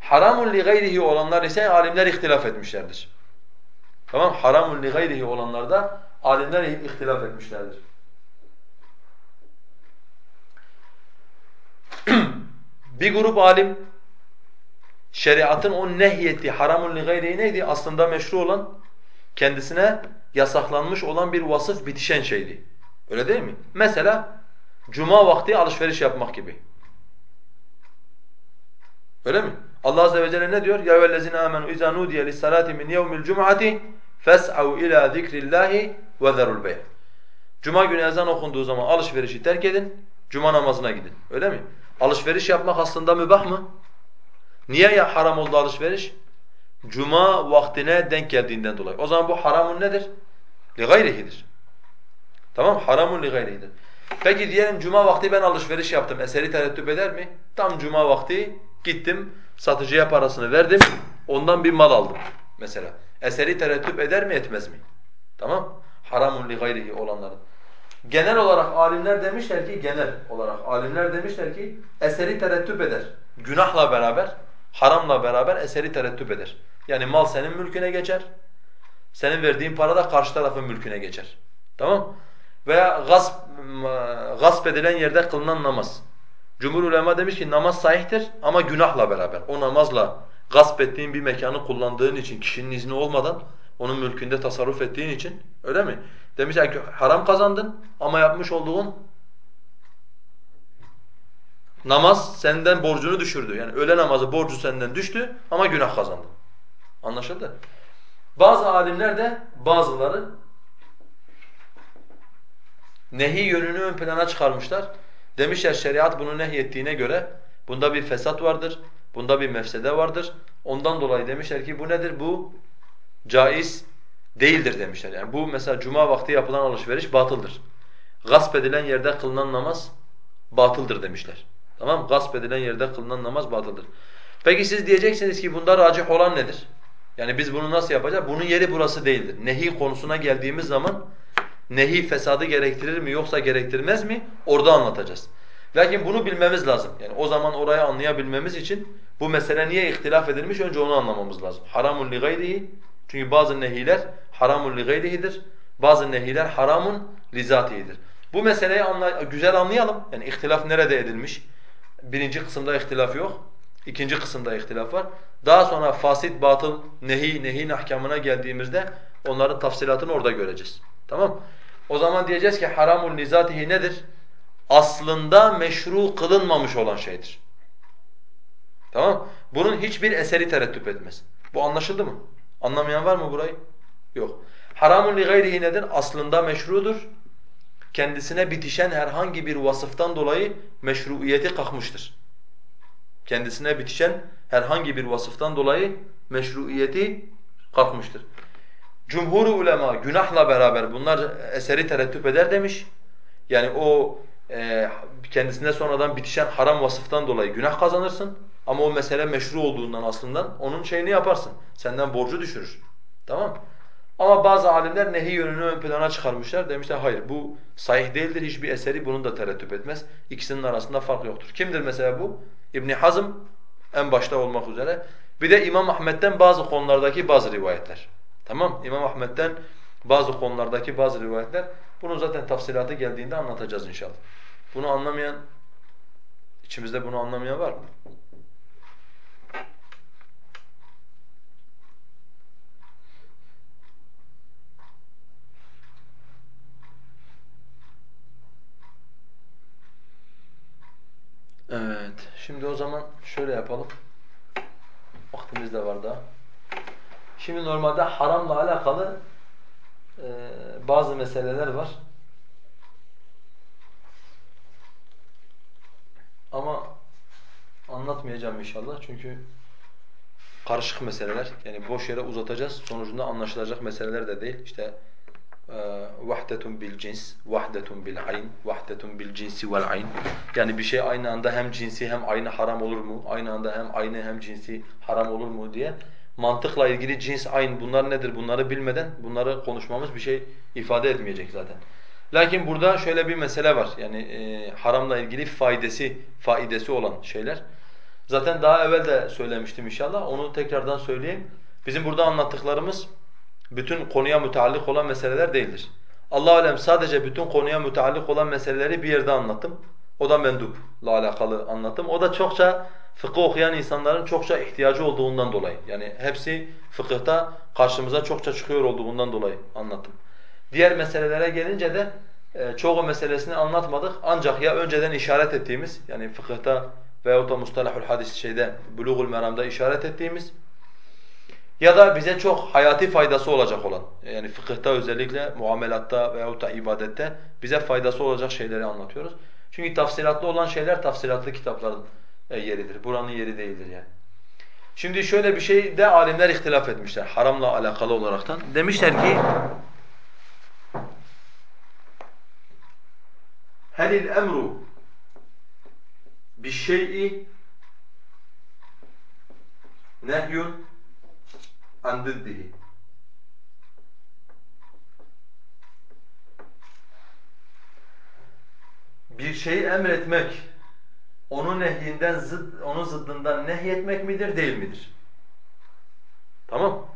Speaker 1: Haramun li gayrihi olanlar ise alimler ihtilaf etmişlerdir. Tamam? Haramun li gayrihi olanlarda alimler ihtilaf etmişlerdir. bir grup alim şeriatın o nehyeti haramun li gayrihi neydi? Aslında meşru olan kendisine yasaklanmış olan bir vasıf bitişen şeydi. Öyle değil mi? Mesela cuma vakti alışveriş yapmak gibi. Öyle mi? Allah azze ve celle ne diyor? Ya eyyühellezine amenu iza nudiye lis-salati min yevmil cum'ati fes'au ila zikrillahi ve zerul bey'. Cuma günü ezan okunduğu zaman alışverişi terk edin, cuma namazına gidin. Öyle mi? Alışveriş yapmak aslında mübah mı? Niye ya haram oldu alışveriş? Cuma vaktine denk geldiğinden dolayı. O zaman bu haramun nedir? Li gayrihidir. Tamam Haramun li gayrihidir. Peki diyelim cuma vakti ben alışveriş yaptım. Eseri terettüp eder mi? Tam cuma vakti gittim, satıcıya parasını verdim, ondan bir mal aldım mesela. Eseri terettüp eder mi etmez mi? Tamam? Haramun li gayrihi olanların. Genel olarak alimler demişler ki, genel olarak alimler demişler ki eseri terettüp eder. Günahla beraber, haramla beraber eseri terettüp eder. Yani mal senin mülküne geçer, senin verdiğin para da karşı tarafın mülküne geçer. Tamam? Veya gasp, gasp edilen yerde kılınan namaz. Cumhur ulema demiş ki namaz sahihtir ama günahla beraber. O namazla gasp ettiğin bir mekanı kullandığın için kişinin izni olmadan onun mülkünde tasarruf ettiğin için öyle mi? Demişler ki haram kazandın ama yapmış olduğun namaz senden borcunu düşürdü. Yani öğle namazı borcu senden düştü ama günah kazandın. Anlaşıldı? Bazı alimler de bazıları nehi yönünü ön plana çıkarmışlar. Demişler şeriat bunu nehyettiğine göre bunda bir fesat vardır, bunda bir mefsede vardır. Ondan dolayı demişler ki bu nedir? Bu caiz değildir demişler. Yani bu mesela cuma vakti yapılan alışveriş batıldır. Gasp edilen yerde kılınan namaz batıldır demişler. Tamam Gasp edilen yerde kılınan namaz batıldır. Peki siz diyeceksiniz ki bunda racih olan nedir? Yani biz bunu nasıl yapacağız? Bunun yeri burası değildir. Nehi konusuna geldiğimiz zaman nehi fesadı gerektirir mi yoksa gerektirmez mi? Orada anlatacağız. Lakin bunu bilmemiz lazım. Yani o zaman orayı anlayabilmemiz için bu mesele niye ihtilaf edilmiş önce onu anlamamız lazım. Haramun li gayrihi çünkü bazı nehiler haramun li gayrihidir. Bazı nehiler haramun li zatihidir. Bu meseleyi anla güzel anlayalım. Yani ihtilaf nerede edilmiş? Birinci kısımda ihtilaf yok. İkinci kısımda ihtilaf var. Daha sonra fasit, batıl, nehi, nehin ahkamına geldiğimizde onların tafsilatını orada göreceğiz. Tamam o zaman diyeceğiz ki haramul nizatihi nedir? Aslında meşru kılınmamış olan şeydir. Tamam Bunun hiçbir eseri terettüp etmez. Bu anlaşıldı mı? Anlamayan var mı burayı? Yok. Haramun li gayrihi nedir? Aslında meşrudur. Kendisine bitişen herhangi bir vasıftan dolayı meşruiyeti kalkmıştır. Kendisine bitişen herhangi bir vasıftan dolayı meşruiyeti kalkmıştır. Cumhur ulema günahla beraber bunlar eseri terettüp eder demiş. Yani o e, kendisine sonradan bitişen haram vasıftan dolayı günah kazanırsın. Ama o mesele meşru olduğundan aslında onun şeyini yaparsın. Senden borcu düşürür. Tamam Ama bazı alimler nehi yönünü ön plana çıkarmışlar. Demişler hayır bu sahih değildir. Hiçbir eseri bunun da terettüp etmez. İkisinin arasında fark yoktur. Kimdir mesela bu? İbn Hazm en başta olmak üzere. Bir de İmam Ahmed'den bazı konulardaki bazı rivayetler. Tamam İmam Ahmed'den bazı konulardaki bazı rivayetler. Bunun zaten tafsilatı geldiğinde anlatacağız inşallah. Bunu anlamayan İçimizde bunu anlamayan var mı? Evet. Şimdi o zaman şöyle yapalım. Vaktimiz de var daha. Şimdi normalde haramla alakalı e, bazı meseleler var. Ama anlatmayacağım inşallah çünkü karışık meseleler. Yani boş yere uzatacağız. Sonucunda anlaşılacak meseleler de değil. İşte vahdetun bil cins, vahdetun bil ayn, vahdetun bil cinsi vel ayn. Yani bir şey aynı anda hem cinsi hem aynı haram olur mu? Aynı anda hem aynı hem cinsi haram olur mu diye mantıkla ilgili cins, ayn bunlar nedir? Bunları bilmeden bunları konuşmamız bir şey ifade etmeyecek zaten. Lakin burada şöyle bir mesele var. Yani e, haramla ilgili faydası, faidesi olan şeyler. Zaten daha evvel de söylemiştim inşallah. Onu tekrardan söyleyeyim. Bizim burada anlattıklarımız bütün konuya müteallik olan meseleler değildir. Allah alem sadece bütün konuya müteallik olan meseleleri bir yerde anlattım. O da mendupla alakalı anlattım. O da çokça fıkıh okuyan insanların çokça ihtiyacı olduğundan dolayı. Yani hepsi fıkıhta karşımıza çokça çıkıyor olduğundan dolayı anlattım. Diğer meselelere gelince de e, çoğu meselesini anlatmadık. Ancak ya önceden işaret ettiğimiz yani fıkıhta veyahut da mustalahul hadis şeyde bulugul meramda işaret ettiğimiz ya da bize çok hayati faydası olacak olan yani fıkıhta özellikle muamelatta veyahut da ibadette bize faydası olacak şeyleri anlatıyoruz. Çünkü tafsilatlı olan şeyler tafsilatlı kitapların yeridir. Buranın yeri değildir yani. Şimdi şöyle bir şey de alimler ihtilaf etmişler haramla alakalı olaraktan. Demişler ki Helil emru bir şey'i nehyun an. Bir şeyi emretmek, onun nehyinden zıd, onun zıddından nehyetmek midir, değil midir? Tamam.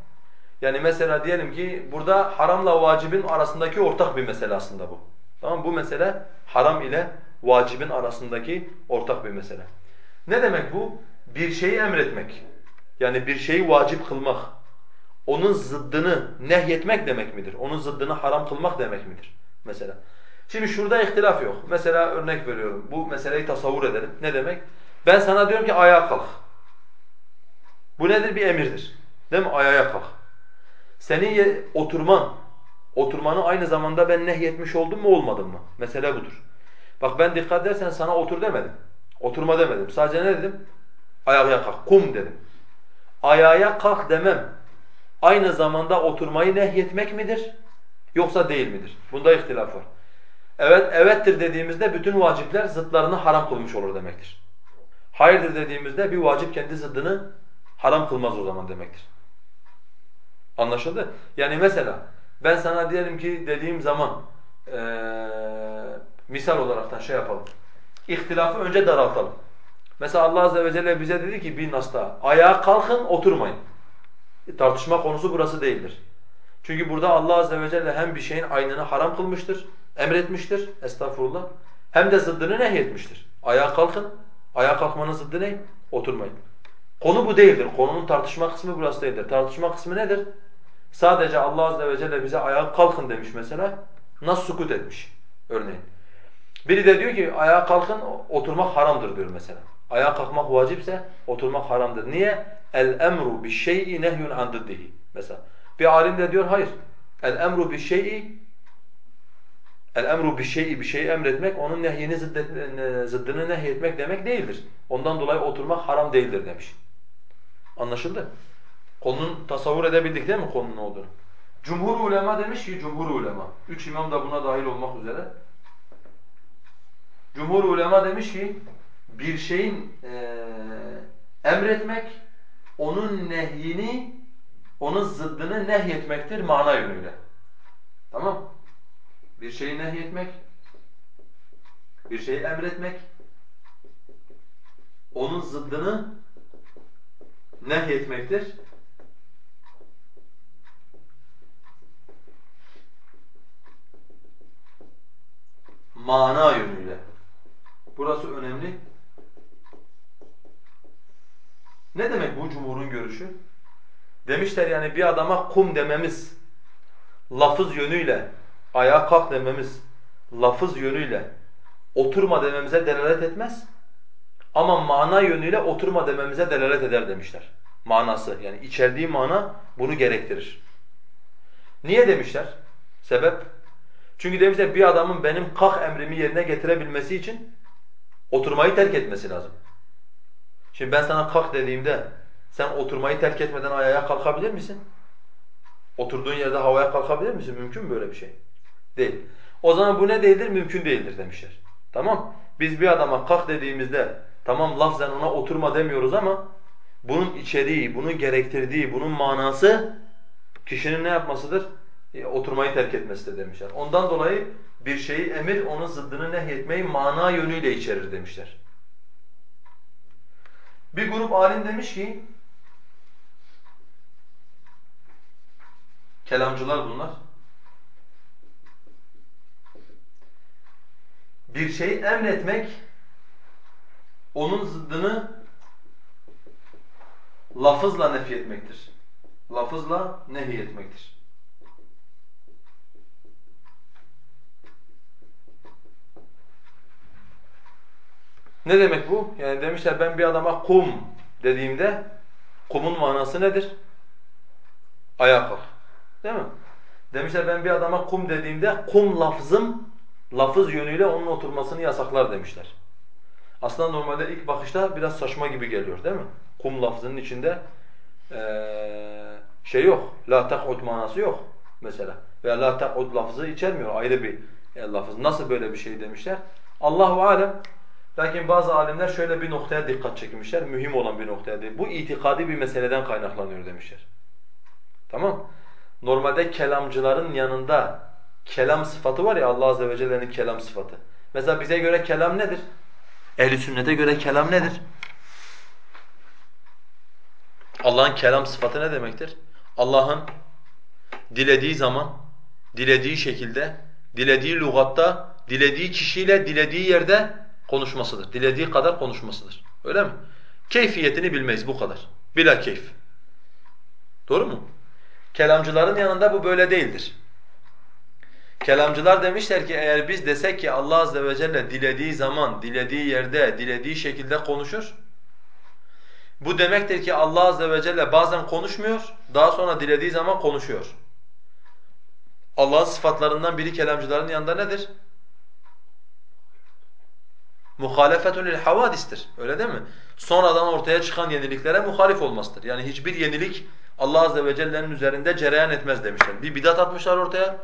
Speaker 1: Yani mesela diyelim ki burada haramla vacibin arasındaki ortak bir mesele aslında bu. Tamam Bu mesele haram ile vacibin arasındaki ortak bir mesele. Ne demek bu? Bir şeyi emretmek. Yani bir şeyi vacip kılmak onun zıddını nehyetmek demek midir? Onun zıddını haram kılmak demek midir? Mesela. Şimdi şurada ihtilaf yok. Mesela örnek veriyorum. Bu meseleyi tasavvur edelim. Ne demek? Ben sana diyorum ki ayağa kalk. Bu nedir? Bir emirdir. Değil mi? Ayağa kalk. Senin oturman, oturmanı aynı zamanda ben nehyetmiş oldum mu olmadım mı? Mesele budur. Bak ben dikkat edersen sana otur demedim. Oturma demedim. Sadece ne dedim? Ayağa kalk. Kum dedim. Ayağa kalk demem aynı zamanda oturmayı nehyetmek midir? Yoksa değil midir? Bunda ihtilaf var. Evet, evettir dediğimizde bütün vacipler zıtlarını haram kılmış olur demektir. Hayırdır dediğimizde bir vacip kendi zıddını haram kılmaz o zaman demektir. Anlaşıldı? Yani mesela ben sana diyelim ki dediğim zaman ee, misal olaraktan şey yapalım. İhtilafı önce daraltalım. Mesela Allah azze ve celle bize dedi ki bir nasta ayağa kalkın oturmayın. Tartışma konusu burası değildir. Çünkü burada Allah azze ve celle hem bir şeyin aynını haram kılmıştır, emretmiştir, estağfurullah. Hem de zıddını nehyetmiştir. Ayağa kalkın, ayağa kalkmanın zıddı ne? Oturmayın. Konu bu değildir. Konunun tartışma kısmı burası değildir. Tartışma kısmı nedir? Sadece Allah azze ve celle bize ayağa kalkın demiş mesela. Nasıl sukut etmiş örneğin. Biri de diyor ki ayağa kalkın oturmak haramdır diyor mesela. Ayağa kalkmak vacipse oturmak haramdır. Niye? El emru bi şey'i nehyun an diddihi. Mesela bir alim de diyor hayır. El emru bi şey'i El emru bir şeyi bir şeyi emretmek onun nehyini zıddını nehyetmek demek değildir. Ondan dolayı oturmak haram değildir demiş. Anlaşıldı? Konunun tasavvur edebildik değil mi konunun olduğunu? Cumhur ulema demiş ki cumhur ulema. Üç imam da buna dahil olmak üzere. Cumhur ulema demiş ki bir şeyin e, emretmek onun nehyini, onun zıddını nehyetmektir mana yönüyle. Tamam? Bir şeyi nehyetmek, bir şeyi emretmek, onun zıddını nehyetmektir. Mana yönüyle. Burası önemli. Ne demek bu cumhurun görüşü? Demişler yani bir adama kum dememiz, lafız yönüyle, ayağa kalk dememiz, lafız yönüyle oturma dememize delalet etmez. Ama mana yönüyle oturma dememize delalet eder demişler. Manası yani içerdiği mana bunu gerektirir. Niye demişler? Sebep? Çünkü demişler bir adamın benim kalk emrimi yerine getirebilmesi için oturmayı terk etmesi lazım. Şimdi ben sana kalk dediğimde sen oturmayı terk etmeden ayağa kalkabilir misin? Oturduğun yerde havaya kalkabilir misin? Mümkün mü böyle bir şey? Değil. O zaman bu ne değildir? Mümkün değildir demişler. Tamam? Biz bir adama kalk dediğimizde tamam lafzen ona oturma demiyoruz ama bunun içeriği, bunun gerektirdiği, bunun manası kişinin ne yapmasıdır? E, oturmayı terk etmesidir demişler. Ondan dolayı bir şeyi emir, onun zıddını nehyetmeyi mana yönüyle içerir demişler. Bir grup alim demiş ki, kelamcılar bunlar. Bir şeyi emretmek, onun zıddını lafızla nefyetmektir. Lafızla nehyetmektir. Ne demek bu? Yani demişler ben bir adama kum dediğimde kumun manası nedir? Ayağa kalk. Değil mi? Demişler ben bir adama kum dediğimde kum lafzım lafız yönüyle onun oturmasını yasaklar demişler. Aslında normalde ilk bakışta biraz saçma gibi geliyor değil mi? Kum lafzının içinde ee, şey yok. La tak'ud manası yok mesela. Veya la tak'ud lafzı içermiyor. Ayrı bir e, lafız. Nasıl böyle bir şey demişler? Allahu alem Lakin bazı alimler şöyle bir noktaya dikkat çekmişler, mühim olan bir noktaya değil. Bu itikadi bir meseleden kaynaklanıyor demişler. Tamam Normalde kelamcıların yanında kelam sıfatı var ya Allah azze ve celle'nin kelam sıfatı. Mesela bize göre kelam nedir? Ehli sünnete göre kelam nedir? Allah'ın kelam sıfatı ne demektir? Allah'ın dilediği zaman, dilediği şekilde, dilediği lügatta, dilediği kişiyle, dilediği yerde konuşmasıdır. Dilediği kadar konuşmasıdır. Öyle mi? Keyfiyetini bilmeyiz bu kadar. Bila keyf. Doğru mu? Kelamcıların yanında bu böyle değildir. Kelamcılar demişler ki eğer biz desek ki Allah azze ve celle dilediği zaman, dilediği yerde, dilediği şekilde konuşur. Bu demektir ki Allah azze ve celle bazen konuşmuyor, daha sonra dilediği zaman konuşuyor. Allah'ın sıfatlarından biri kelamcıların yanında nedir? muhalefetun lil havadistir. Öyle değil mi? Sonradan ortaya çıkan yeniliklere muhalif olmasıdır. Yani hiçbir yenilik Allah azze ve celle'nin üzerinde cereyan etmez demişler. Bir bidat atmışlar ortaya.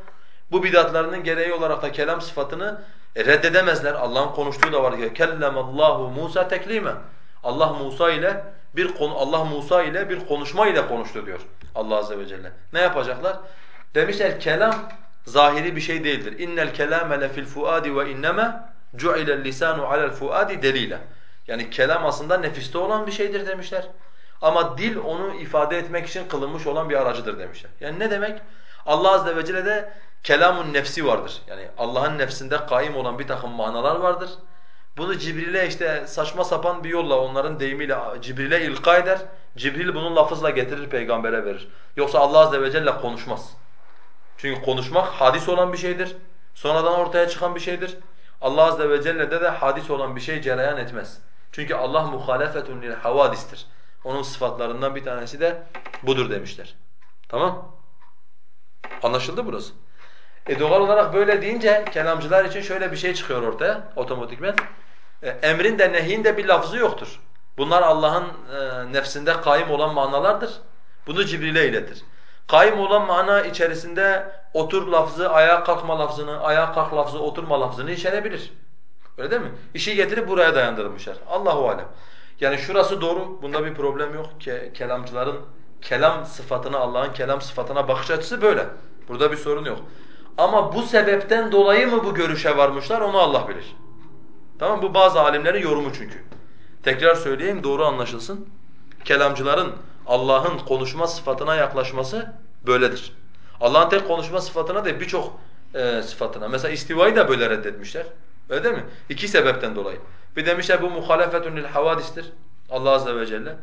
Speaker 1: Bu bidatlarının gereği olarak da kelam sıfatını e, reddedemezler. Allah'ın konuştuğu da var. Kellemallahu Musa teklime. Allah Musa ile bir konu Allah Musa ile bir konuşma ile konuştu diyor Allah azze ve celle. Ne yapacaklar? Demişler kelam zahiri bir şey değildir. İnnel kelame le fil fuadi ve innema cu'ilel lisanu alel fuadi delila. Yani kelam aslında nefiste olan bir şeydir demişler. Ama dil onu ifade etmek için kılınmış olan bir aracıdır demişler. Yani ne demek? Allah azze ve celle de kelamun nefsi vardır. Yani Allah'ın nefsinde kaim olan bir takım manalar vardır. Bunu Cibril'e işte saçma sapan bir yolla onların deyimiyle Cibril'e ilka eder. Cibril bunun lafızla getirir peygambere verir. Yoksa Allah azze ve celle konuşmaz. Çünkü konuşmak hadis olan bir şeydir. Sonradan ortaya çıkan bir şeydir. Allah azze ve celle'de de hadis olan bir şey cereyan etmez. Çünkü Allah muhalefetun lil havadistir. Onun sıfatlarından bir tanesi de budur demişler. Tamam? Anlaşıldı burası. E doğal olarak böyle deyince kelamcılar için şöyle bir şey çıkıyor ortaya otomatikmen. E, emrin de nehyin de bir lafzı yoktur. Bunlar Allah'ın e, nefsinde kaim olan manalardır. Bunu Cibril'e iletir. Kaim olan mana içerisinde otur lafzı, ayağa kalkma lafzını, ayağa kalk lafzı, oturma lafzını içerebilir. Öyle değil mi? İşi getirip buraya dayandırmışlar. Allahu alem. Yani şurası doğru. Bunda bir problem yok. Ke kelamcıların kelam sıfatına, Allah'ın kelam sıfatına bakış açısı böyle. Burada bir sorun yok. Ama bu sebepten dolayı mı bu görüşe varmışlar onu Allah bilir. Tamam Bu bazı alimlerin yorumu çünkü. Tekrar söyleyeyim doğru anlaşılsın. Kelamcıların Allah'ın konuşma sıfatına yaklaşması böyledir. Allah'ın tek konuşma sıfatına değil birçok e, sıfatına. Mesela istivayı da böyle reddetmişler. Öyle değil mi? İki sebepten dolayı. Bir demişler bu muhalefetun lil havadistir. Allah azze ve celle.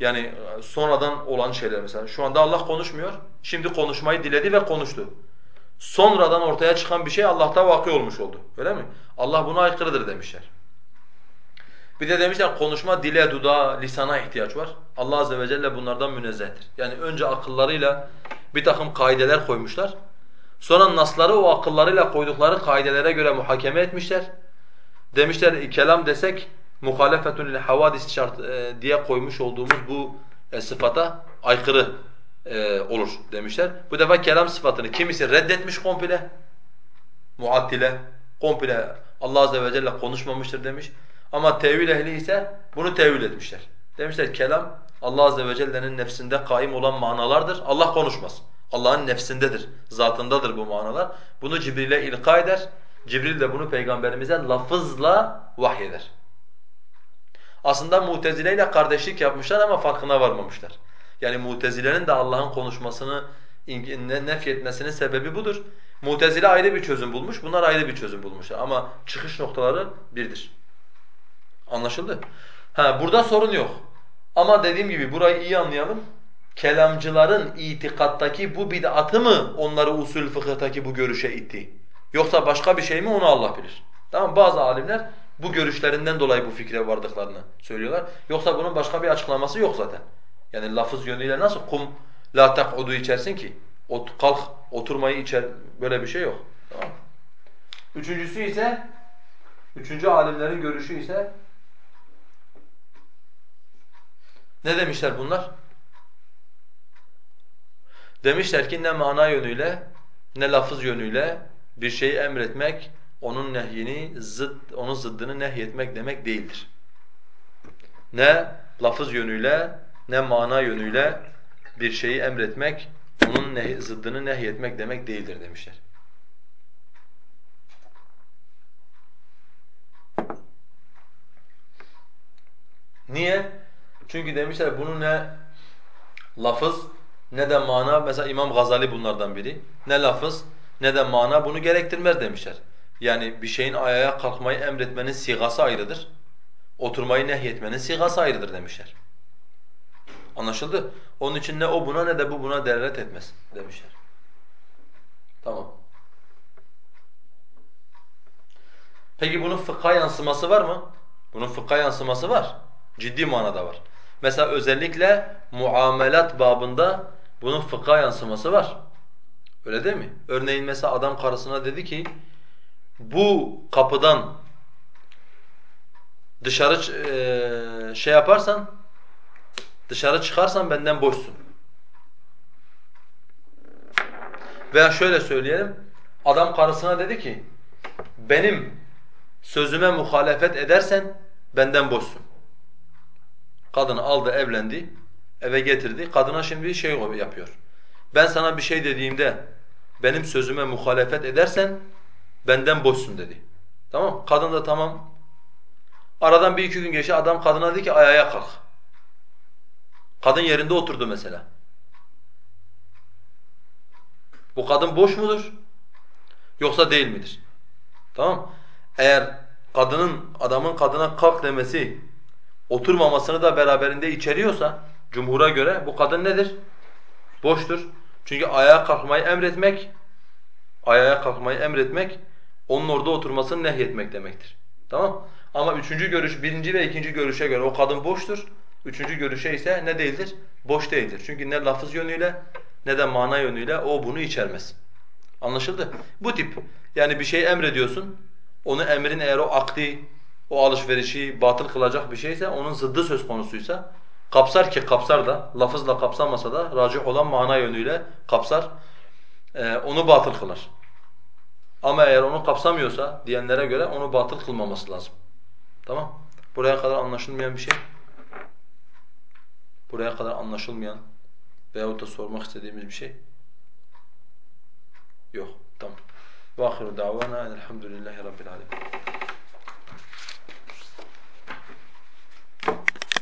Speaker 1: Yani e, sonradan olan şeyler mesela. Şu anda Allah konuşmuyor. Şimdi konuşmayı diledi ve konuştu. Sonradan ortaya çıkan bir şey Allah'ta vakı olmuş oldu. Öyle mi? Allah buna aykırıdır demişler. Bir de demişler konuşma dile, dudağa, lisana ihtiyaç var. Allah azze ve celle bunlardan münezzehtir. Yani önce akıllarıyla bir takım kaideler koymuşlar. Sonra nasları o akıllarıyla koydukları kaidelere göre muhakeme etmişler. Demişler kelam desek muhalefetun lil havadis şart e, diye koymuş olduğumuz bu e, sıfata aykırı e, olur demişler. Bu defa kelam sıfatını kimisi reddetmiş komple, muattile, komple Allah azze ve celle konuşmamıştır demiş. Ama tevil ehli ise bunu tevil etmişler. Demişler kelam Allah azze ve celle'nin nefsinde kaim olan manalardır. Allah konuşmaz. Allah'ın nefsindedir, zatındadır bu manalar. Bunu Cibril'e ilka eder. Cibril de bunu peygamberimize lafızla vahyeder. Aslında Mutezile ile kardeşlik yapmışlar ama farkına varmamışlar. Yani Mutezile'nin de Allah'ın konuşmasını nefyetmesinin sebebi budur. Mutezile ayrı bir çözüm bulmuş, bunlar ayrı bir çözüm bulmuşlar ama çıkış noktaları birdir. Anlaşıldı? Ha burada sorun yok. Ama dediğim gibi burayı iyi anlayalım. Kelamcıların itikattaki bu bid'atı mı onları usul fıkıhtaki bu görüşe itti? Yoksa başka bir şey mi onu Allah bilir. Tamam Bazı alimler bu görüşlerinden dolayı bu fikre vardıklarını söylüyorlar. Yoksa bunun başka bir açıklaması yok zaten. Yani lafız yönüyle nasıl kum la tak'udu içersin ki? Ot, kalk oturmayı içer böyle bir şey yok. Tamam Üçüncüsü ise üçüncü alimlerin görüşü ise ne demişler bunlar? Demişler ki ne mana yönüyle ne lafız yönüyle bir şeyi emretmek onun nehyini zıt onun zıddını nehyetmek demek değildir. Ne lafız yönüyle ne mana yönüyle bir şeyi emretmek onun ne zıddını nehyetmek demek değildir demişler. Niye? Çünkü demişler bunu ne lafız ne de mana mesela İmam Gazali bunlardan biri. Ne lafız ne de mana bunu gerektirmez demişler. Yani bir şeyin ayağa kalkmayı emretmenin sigası ayrıdır. Oturmayı nehyetmenin sigası ayrıdır demişler. Anlaşıldı? Onun için ne o buna ne de bu buna delalet etmez demişler. Tamam. Peki bunun fıkha yansıması var mı? Bunun fıkha yansıması var. Ciddi manada var. Mesela özellikle muamelat babında bunun fıkha yansıması var. Öyle değil mi? Örneğin mesela adam karısına dedi ki bu kapıdan dışarı şey yaparsan dışarı çıkarsan benden boşsun. Veya şöyle söyleyelim. Adam karısına dedi ki benim sözüme muhalefet edersen benden boşsun. Kadını aldı evlendi, eve getirdi. Kadına şimdi bir şey yapıyor. Ben sana bir şey dediğimde benim sözüme muhalefet edersen benden boşsun dedi. Tamam Kadın da tamam. Aradan bir iki gün geçti adam kadına dedi ki ayağa kalk. Kadın yerinde oturdu mesela. Bu kadın boş mudur? Yoksa değil midir? Tamam Eğer kadının, adamın kadına kalk demesi oturmamasını da beraberinde içeriyorsa cumhura göre bu kadın nedir? Boştur. Çünkü ayağa kalkmayı emretmek, ayağa kalkmayı emretmek onun orada oturmasını nehyetmek demektir. Tamam? Ama üçüncü görüş, birinci ve ikinci görüşe göre o kadın boştur. Üçüncü görüşe ise ne değildir? Boş değildir. Çünkü ne lafız yönüyle ne de mana yönüyle o bunu içermez. Anlaşıldı? Bu tip yani bir şey emrediyorsun. Onu emrin eğer o akdi, o alışverişi batıl kılacak bir şeyse onun zıddı söz konusuysa kapsar ki kapsar da lafızla kapsamasa da racih olan mana yönüyle kapsar. Ee, onu batıl kılar. Ama eğer onu kapsamıyorsa diyenlere göre onu batıl kılmaması lazım. Tamam? Buraya kadar anlaşılmayan bir şey Buraya kadar anlaşılmayan veyahut da sormak istediğimiz bir şey yok. Tamam. وآخر دعوانا الحمد لله رب العالمين